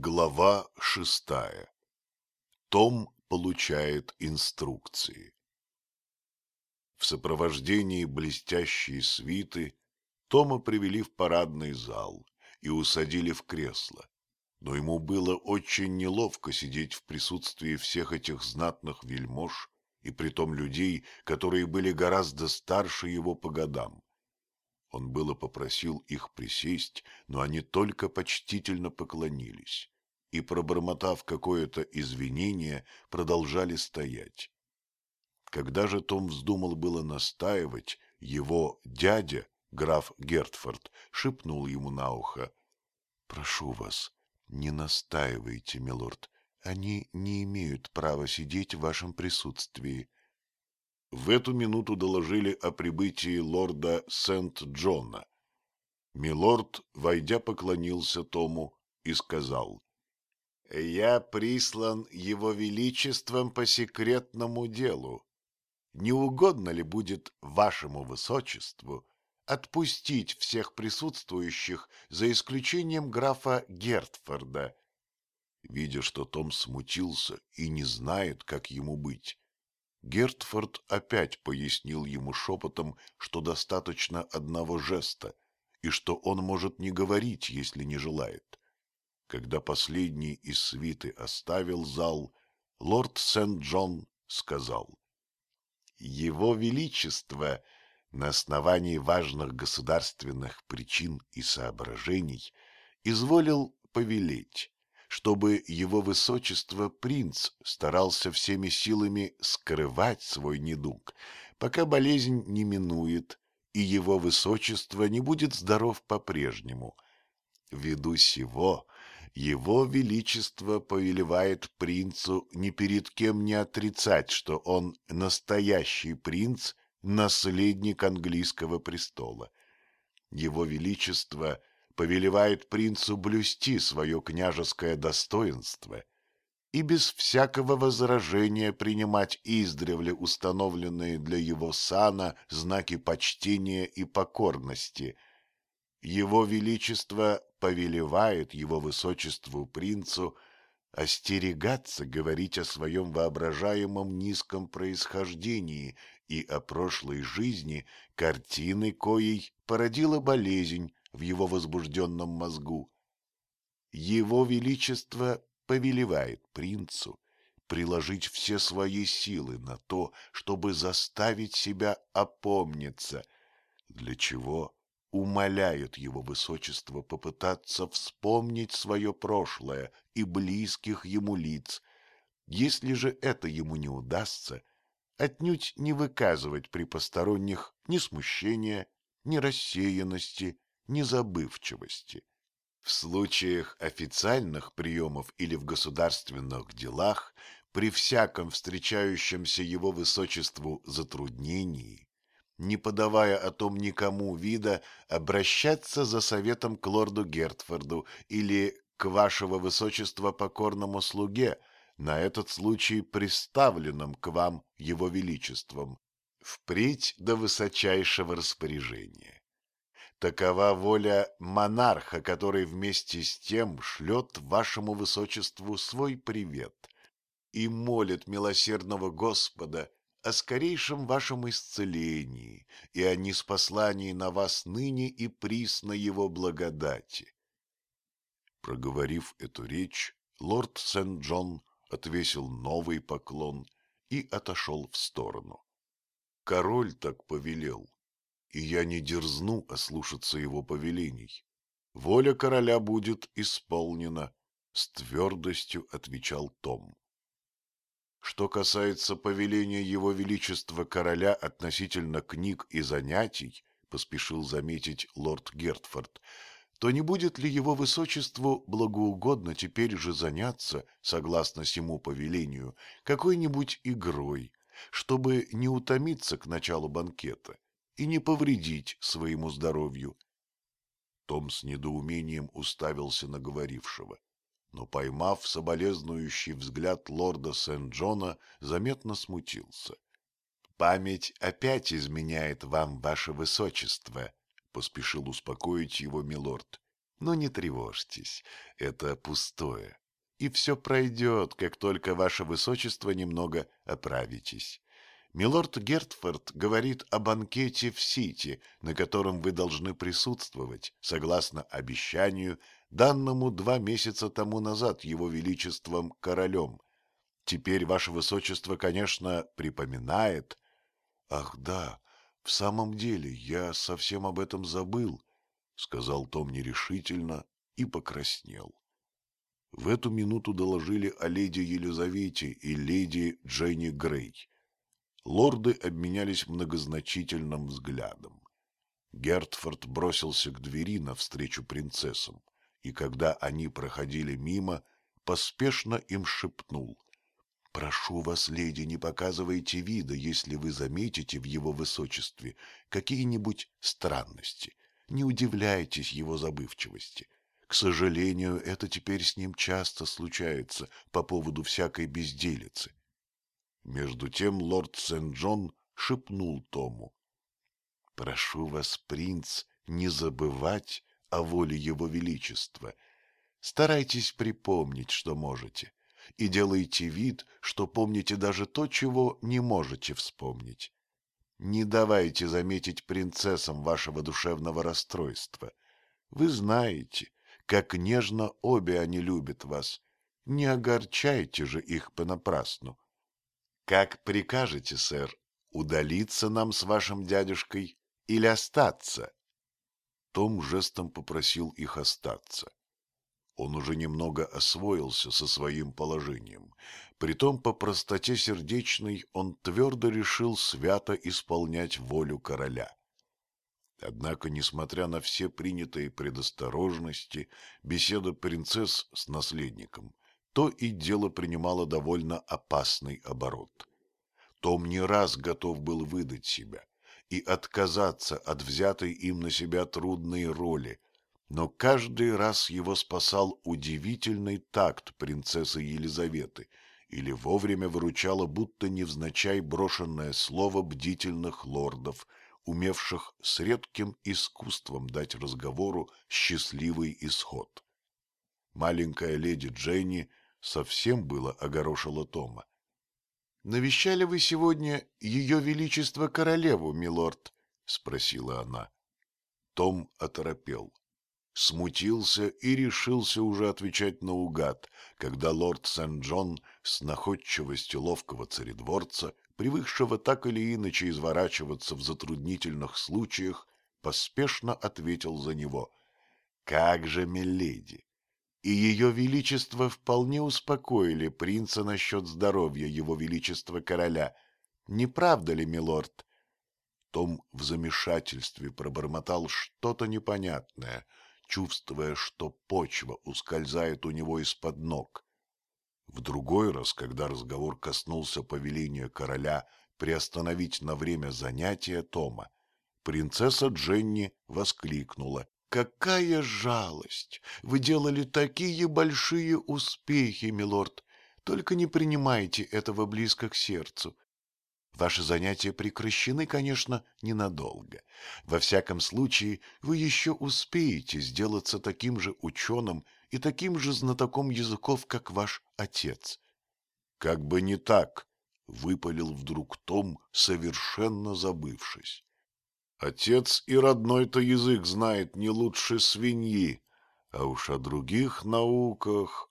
Глава шестая. Том получает инструкции. В сопровождении блестящей свиты Тома привели в парадный зал и усадили в кресло, но ему было очень неловко сидеть в присутствии всех этих знатных вельмож и притом людей, которые были гораздо старше его по годам. Он было попросил их присесть, но они только почтительно поклонились и, пробормотав какое-то извинение, продолжали стоять. Когда же Том вздумал было настаивать, его дядя, граф Гертфорд, шепнул ему на ухо. — Прошу вас, не настаивайте, милорд, они не имеют права сидеть в вашем присутствии. В эту минуту доложили о прибытии лорда Сент-Джона. Милорд, войдя, поклонился Тому и сказал. — Я прислан его величеством по секретному делу. Не угодно ли будет вашему высочеству отпустить всех присутствующих за исключением графа Гертфорда? Видя, что Том смутился и не знает, как ему быть, Гертфорд опять пояснил ему шепотом, что достаточно одного жеста, и что он может не говорить, если не желает. Когда последний из свиты оставил зал, лорд Сент-Джон сказал. «Его Величество на основании важных государственных причин и соображений изволил повелеть, чтобы его высочество принц старался всеми силами скрывать свой недуг, пока болезнь не минует, и его высочество не будет здоров по-прежнему. Ввиду сего, его величество повелевает принцу ни перед кем не отрицать, что он настоящий принц, наследник английского престола. Его величество повелевает принцу блюсти свое княжеское достоинство и без всякого возражения принимать издревле установленные для его сана знаки почтения и покорности. Его Величество повелевает его высочеству принцу остерегаться говорить о своем воображаемом низком происхождении и о прошлой жизни, картины коей породила болезнь, в его возбужденном мозгу. Его Величество повелевает принцу приложить все свои силы на то, чтобы заставить себя опомниться, для чего умоляет его высочество попытаться вспомнить свое прошлое и близких ему лиц. Если же это ему не удастся, отнюдь не выказывать при посторонних ни смущения, ни рассеянности, незабывчивости. В случаях официальных приемов или в государственных делах, при всяком встречающемся его высочеству затруднении, не подавая о том никому вида, обращаться за советом к лорду Гертфорду или к вашего высочества покорному слуге, на этот случай приставленным к вам его величеством, впредь до высочайшего распоряжения. Такова воля монарха, который вместе с тем шлет вашему высочеству свой привет и молит милосердного Господа о скорейшем вашем исцелении и о неспослании на вас ныне и присно его благодати. Проговорив эту речь, лорд Сент-Джон отвесил новый поклон и отошел в сторону. Король так повелел, и я не дерзну ослушаться его повелений. Воля короля будет исполнена, — с твердостью отвечал Том. Что касается повеления его величества короля относительно книг и занятий, — поспешил заметить лорд Гертфорд, — то не будет ли его высочеству благоугодно теперь же заняться, согласно сему повелению, какой-нибудь игрой, чтобы не утомиться к началу банкета? — и не повредить своему здоровью. Том с недоумением уставился на говорившего, но, поймав соболезнующий взгляд лорда Сент-Джона, заметно смутился. — Память опять изменяет вам, ваше высочество, — поспешил успокоить его милорд. Но не тревожьтесь, это пустое. И все пройдет, как только ваше высочество немного оправитесь. Милорд Гертфорд говорит о банкете в Сити, на котором вы должны присутствовать, согласно обещанию, данному два месяца тому назад его величеством королем. Теперь ваше высочество, конечно, припоминает... Ах да, в самом деле, я совсем об этом забыл, — сказал Том нерешительно и покраснел. В эту минуту доложили о леди Елизавете и леди Дженни Грей. Лорды обменялись многозначительным взглядом. Гертфорд бросился к двери навстречу принцессам, и когда они проходили мимо, поспешно им шепнул. «Прошу вас, леди, не показывайте вида, если вы заметите в его высочестве какие-нибудь странности. Не удивляйтесь его забывчивости. К сожалению, это теперь с ним часто случается по поводу всякой безделицы. Между тем лорд Сент-Джон шепнул Тому. «Прошу вас, принц, не забывать о воле его величества. Старайтесь припомнить, что можете, и делайте вид, что помните даже то, чего не можете вспомнить. Не давайте заметить принцессам вашего душевного расстройства. Вы знаете, как нежно обе они любят вас. Не огорчайте же их понапрасну. Как прикажете, сэр, удалиться нам с вашим дядюшкой или остаться? Том жестом попросил их остаться. Он уже немного освоился со своим положением. Притом по простоте сердечной он твердо решил свято исполнять волю короля. Однако, несмотря на все принятые предосторожности, беседа принцесс с наследником то и дело принимало довольно опасный оборот. Том не раз готов был выдать себя и отказаться от взятой им на себя трудной роли, но каждый раз его спасал удивительный такт принцессы Елизаветы или вовремя выручало будто невзначай брошенное слово бдительных лордов, умевших с редким искусством дать разговору счастливый исход. Маленькая леди Дженни совсем было огорошила Тома. — Навещали вы сегодня ее величество королеву, милорд? — спросила она. Том оторопел, смутился и решился уже отвечать наугад, когда лорд Сент-Джон с находчивостью ловкого царедворца, привыкшего так или иначе изворачиваться в затруднительных случаях, поспешно ответил за него. — Как же, миледи! И ее величество вполне успокоили принца насчет здоровья его величества короля. Не правда ли, милорд? Том в замешательстве пробормотал что-то непонятное, чувствуя, что почва ускользает у него из-под ног. В другой раз, когда разговор коснулся повеления короля приостановить на время занятия Тома, принцесса Дженни воскликнула. Какая жалость! Вы делали такие большие успехи, милорд. Только не принимайте этого близко к сердцу. Ваши занятия прекращены, конечно, ненадолго. Во всяком случае, вы еще успеете сделаться таким же ученым и таким же знатоком языков, как ваш отец. — Как бы не так, — выпалил вдруг Том, совершенно забывшись. Отец и родной-то язык знает не лучше свиньи, а уж о других науках...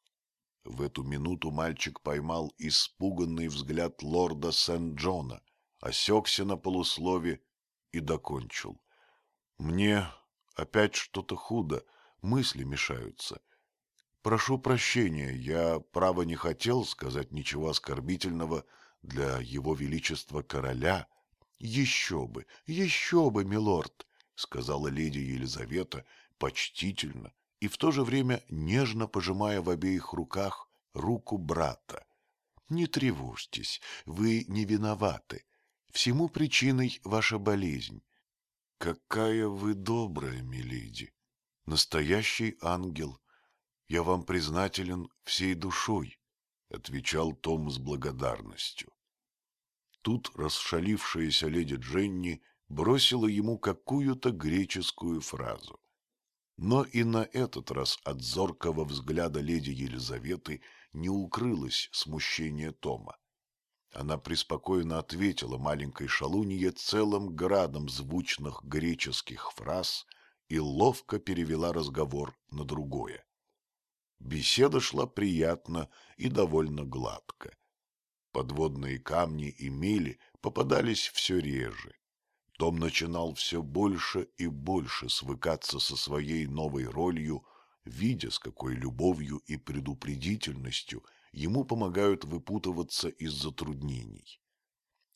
В эту минуту мальчик поймал испуганный взгляд лорда Сент-Джона, осекся на полуслове и докончил. Мне опять что-то худо, мысли мешаются. Прошу прощения, я, право, не хотел сказать ничего оскорбительного для его величества короля, — еще бы, еще бы, милорд, — сказала леди Елизавета почтительно и в то же время нежно пожимая в обеих руках руку брата. — Не тревожьтесь, вы не виноваты. Всему причиной ваша болезнь. — Какая вы добрая, миледи! Настоящий ангел! Я вам признателен всей душой, — отвечал Том с благодарностью. Тут расшалившаяся леди Дженни бросила ему какую-то греческую фразу. Но и на этот раз от зоркого взгляда леди Елизаветы не укрылось смущение Тома. Она преспокойно ответила маленькой шалунье целым градом звучных греческих фраз и ловко перевела разговор на другое. Беседа шла приятно и довольно гладко. Подводные камни и мели попадались все реже. Том начинал все больше и больше свыкаться со своей новой ролью, видя, с какой любовью и предупредительностью ему помогают выпутываться из затруднений.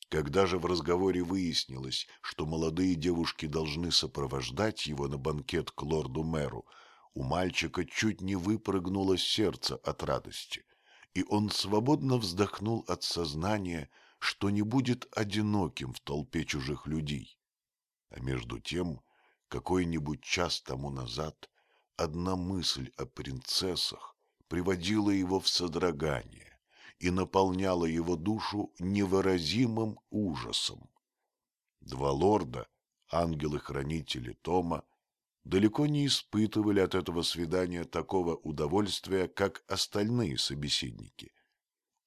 Когда же в разговоре выяснилось, что молодые девушки должны сопровождать его на банкет к лорду-мэру, у мальчика чуть не выпрыгнуло сердце от радости, и он свободно вздохнул от сознания, что не будет одиноким в толпе чужих людей. А между тем, какой-нибудь час тому назад, одна мысль о принцессах приводила его в содрогание и наполняла его душу невыразимым ужасом. Два лорда, ангелы-хранители Тома, далеко не испытывали от этого свидания такого удовольствия, как остальные собеседники.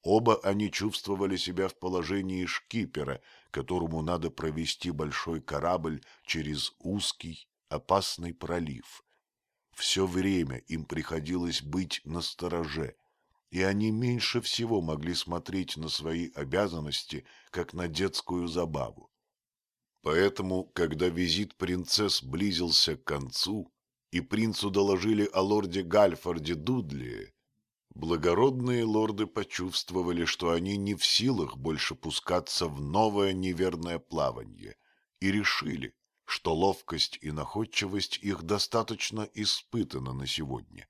Оба они чувствовали себя в положении шкипера, которому надо провести большой корабль через узкий, опасный пролив. Все время им приходилось быть настороже, и они меньше всего могли смотреть на свои обязанности, как на детскую забаву. Поэтому, когда визит принцесс близился к концу, и принцу доложили о лорде Гальфорде Дудли, благородные лорды почувствовали, что они не в силах больше пускаться в новое неверное плавание, и решили, что ловкость и находчивость их достаточно испытаны на сегодня.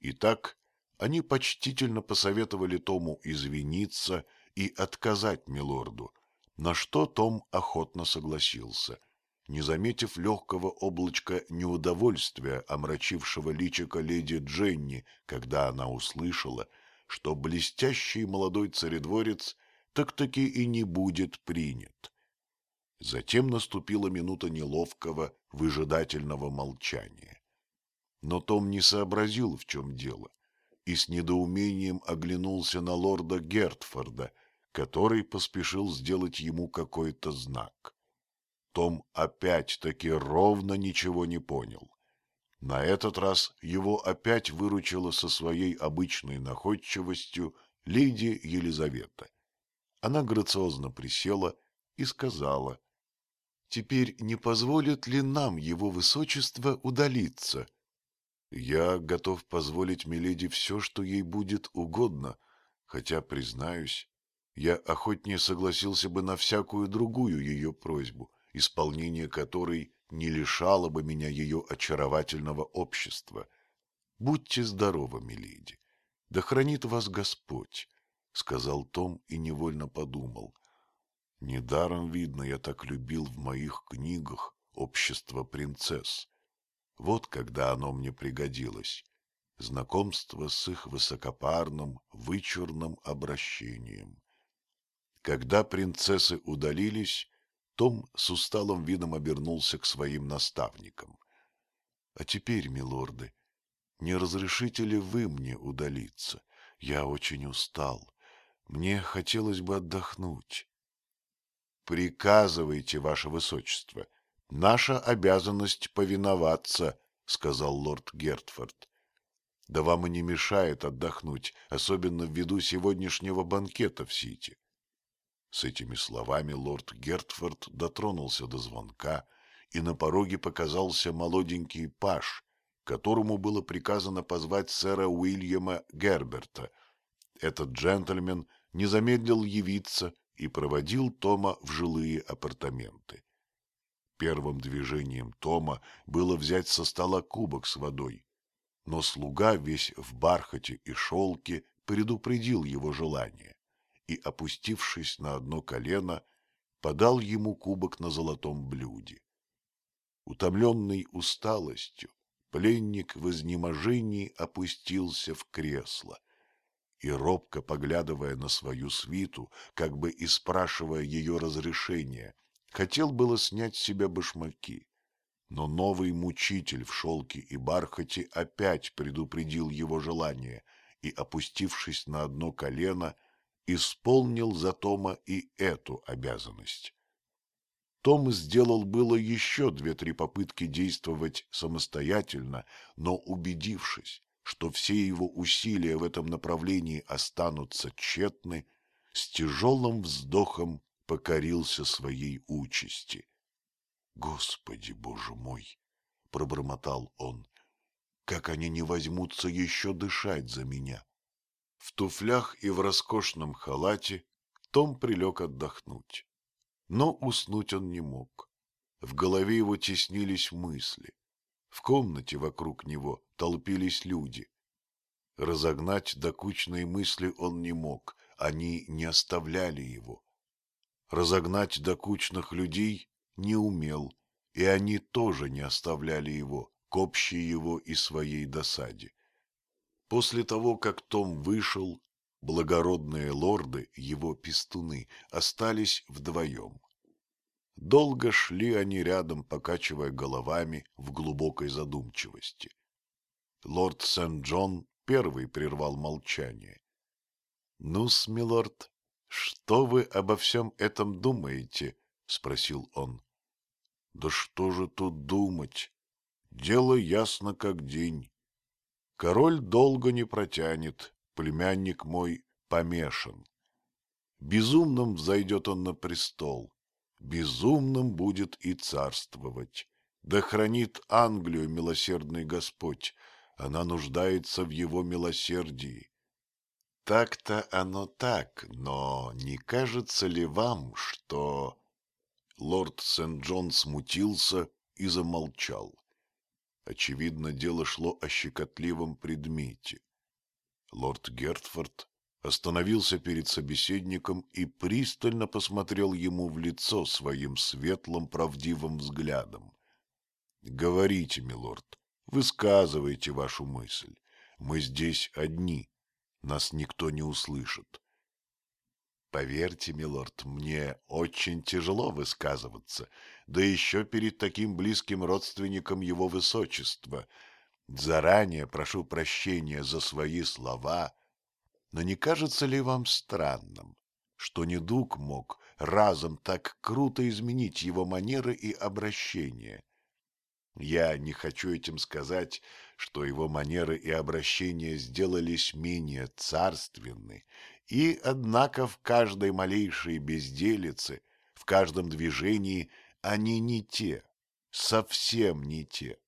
Итак, они почтительно посоветовали Тому извиниться и отказать милорду, на что Том охотно согласился, не заметив легкого облачка неудовольствия, омрачившего личико леди Дженни, когда она услышала, что блестящий молодой царедворец так-таки и не будет принят. Затем наступила минута неловкого, выжидательного молчания. Но Том не сообразил, в чем дело, и с недоумением оглянулся на лорда Гертфорда — который поспешил сделать ему какой-то знак. Том опять-таки ровно ничего не понял. На этот раз его опять выручила со своей обычной находчивостью леди Елизавета. Она грациозно присела и сказала, «Теперь не позволит ли нам его высочество удалиться?» «Я готов позволить Миледи все, что ей будет угодно, хотя, признаюсь, я охотнее согласился бы на всякую другую ее просьбу, исполнение которой не лишало бы меня ее очаровательного общества. Будьте здоровы, миледи, да хранит вас Господь, — сказал Том и невольно подумал. Недаром, видно, я так любил в моих книгах общество принцесс. Вот когда оно мне пригодилось. Знакомство с их высокопарным, вычурным обращением. Когда принцессы удалились, том с усталым видом обернулся к своим наставникам. — А теперь, милорды, не разрешите ли вы мне удалиться? Я очень устал. Мне хотелось бы отдохнуть. — Приказывайте, ваше высочество. Наша обязанность повиноваться, — сказал лорд Гертфорд. — Да вам и не мешает отдохнуть, особенно ввиду сегодняшнего банкета в Сити. С этими словами лорд Гертфорд дотронулся до звонка, и на пороге показался молоденький паш, которому было приказано позвать сэра Уильяма Герберта. Этот джентльмен не замедлил явиться и проводил Тома в жилые апартаменты. Первым движением Тома было взять со стола кубок с водой, но слуга весь в бархате и шелке предупредил его желание и, опустившись на одно колено, подал ему кубок на золотом блюде. Утомленный усталостью, пленник в изнеможении опустился в кресло и, робко поглядывая на свою свиту, как бы и спрашивая ее разрешения, хотел было снять с себя башмаки. но новый мучитель в шелке и бархате опять предупредил его желание и, опустившись на одно колено, исполнил за Тома и эту обязанность. Том сделал было еще две-три попытки действовать самостоятельно, но убедившись, что все его усилия в этом направлении останутся тщетны, с тяжелым вздохом покорился своей участи. «Господи, Боже мой!» — пробормотал он. «Как они не возьмутся еще дышать за меня!» В туфлях и в роскошном халате Том прилег отдохнуть. Но уснуть он не мог. В голове его теснились мысли. В комнате вокруг него толпились люди. Разогнать докучные мысли он не мог, они не оставляли его. Разогнать докучных людей не умел, и они тоже не оставляли его к общей его и своей досаде. После того, как Том вышел, благородные лорды, его пестуны, остались вдвоем. Долго шли они рядом, покачивая головами в глубокой задумчивости. Лорд Сент-Джон первый прервал молчание. — Ну-с, милорд, что вы обо всем этом думаете? — спросил он. Да что же тут думать? Дело ясно как день. Король долго не протянет, племянник мой помешан. Безумным взойдет он на престол, безумным будет и царствовать. Да хранит Англию милосердный Господь, она нуждается в его милосердии. Так-то оно так, но не кажется ли вам, что лорд Сент-Джон смутился и замолчал. Очевидно, дело шло о щекотливом предмете. Лорд Гертфорд остановился перед собеседником и пристально посмотрел ему в лицо своим светлым правдивым взглядом. — Говорите, милорд, высказывайте вашу мысль. Мы здесь одни, нас никто не услышит. Поверьте, милорд, мне очень тяжело высказываться, да еще перед таким близким родственником его высочества. Заранее прошу прощения за свои слова, но не кажется ли вам странным, что недуг мог разом так круто изменить его манеры и обращение? Я не хочу этим сказать, что его манеры и обращения сделались менее царственны и, однако, в каждой малейшей безделице, в каждом движении они не те, совсем не те.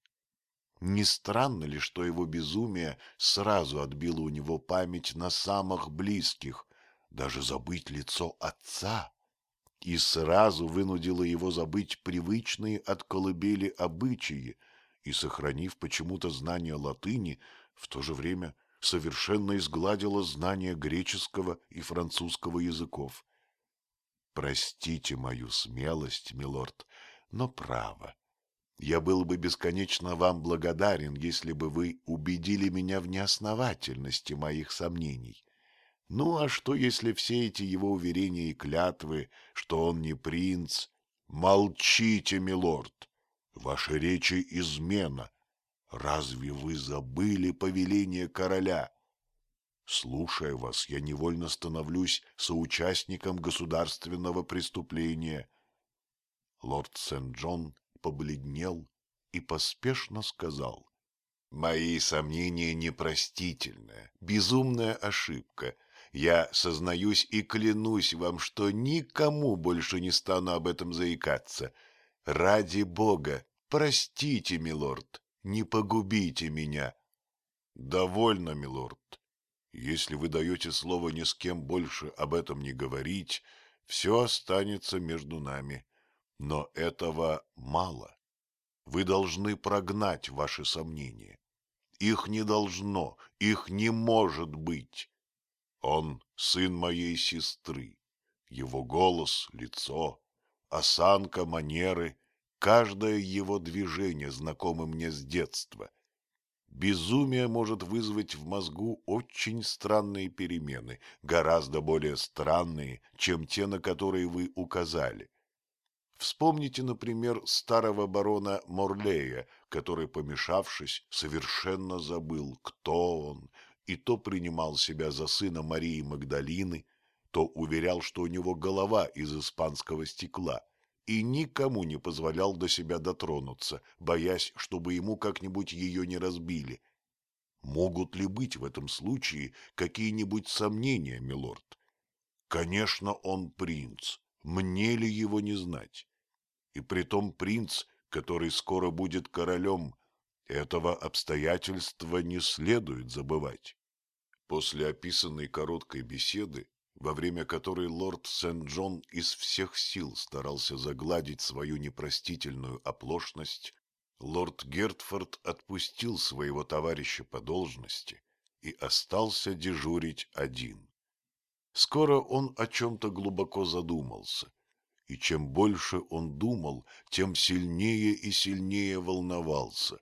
Не странно ли, что его безумие сразу отбило у него память на самых близких, даже забыть лицо отца, и сразу вынудило его забыть привычные от колыбели обычаи и, сохранив почему-то знание латыни, в то же время – совершенно изгладила знание греческого и французского языков. Простите мою смелость, милорд, но право. Я был бы бесконечно вам благодарен, если бы вы убедили меня в неосновательности моих сомнений. Ну, а что, если все эти его уверения и клятвы, что он не принц? Молчите, милорд! Ваши речи измена, Разве вы забыли повеление короля? Слушая вас, я невольно становлюсь соучастником государственного преступления. Лорд Сент-Джон побледнел и поспешно сказал. Мои сомнения непростительная, безумная ошибка. Я сознаюсь и клянусь вам, что никому больше не стану об этом заикаться. Ради бога, простите, милорд не погубите меня. — Довольно, милорд. Если вы даете слово ни с кем больше об этом не говорить, все останется между нами. Но этого мало. Вы должны прогнать ваши сомнения. Их не должно, их не может быть. Он сын моей сестры. Его голос, лицо, осанка, манеры Каждое его движение знакомо мне с детства. Безумие может вызвать в мозгу очень странные перемены, гораздо более странные, чем те, на которые вы указали. Вспомните, например, старого барона Морлея, который, помешавшись, совершенно забыл, кто он, и то принимал себя за сына Марии Магдалины, то уверял, что у него голова из испанского стекла, и никому не позволял до себя дотронуться, боясь, чтобы ему как-нибудь ее не разбили. Могут ли быть в этом случае какие-нибудь сомнения, милорд? Конечно, он принц. Мне ли его не знать? И притом принц, который скоро будет королем, этого обстоятельства не следует забывать. После описанной короткой беседы, во время которой лорд Сент-Джон из всех сил старался загладить свою непростительную оплошность, лорд Гертфорд отпустил своего товарища по должности и остался дежурить один. Скоро он о чем-то глубоко задумался, и чем больше он думал, тем сильнее и сильнее волновался.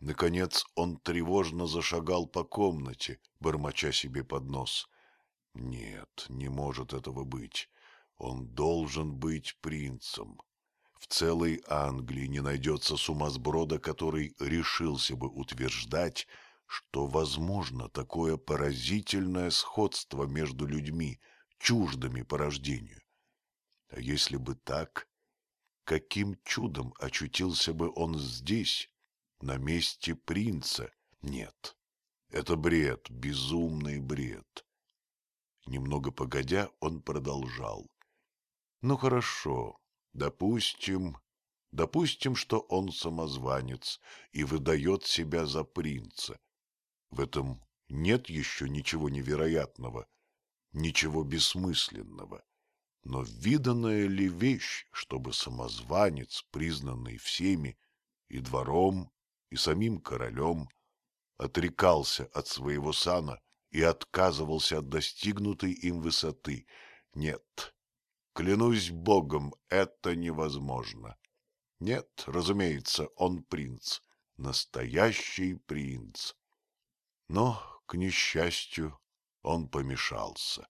Наконец он тревожно зашагал по комнате, бормоча себе под нос. Нет, не может этого быть. Он должен быть принцем. В целой Англии не найдется сумасброда, который решился бы утверждать, что возможно такое поразительное сходство между людьми, чуждыми по рождению. А если бы так, каким чудом очутился бы он здесь, на месте принца? Нет, это бред, безумный бред. Немного погодя, он продолжал. Ну хорошо, допустим, допустим, что он самозванец и выдает себя за принца. В этом нет еще ничего невероятного, ничего бессмысленного. Но виданная ли вещь, чтобы самозванец, признанный всеми, и двором, и самим королем, отрекался от своего сана и отказывался от достигнутой им высоты? Нет, клянусь богом, это невозможно. Нет, разумеется, он принц, настоящий принц. Но, к несчастью, он помешался.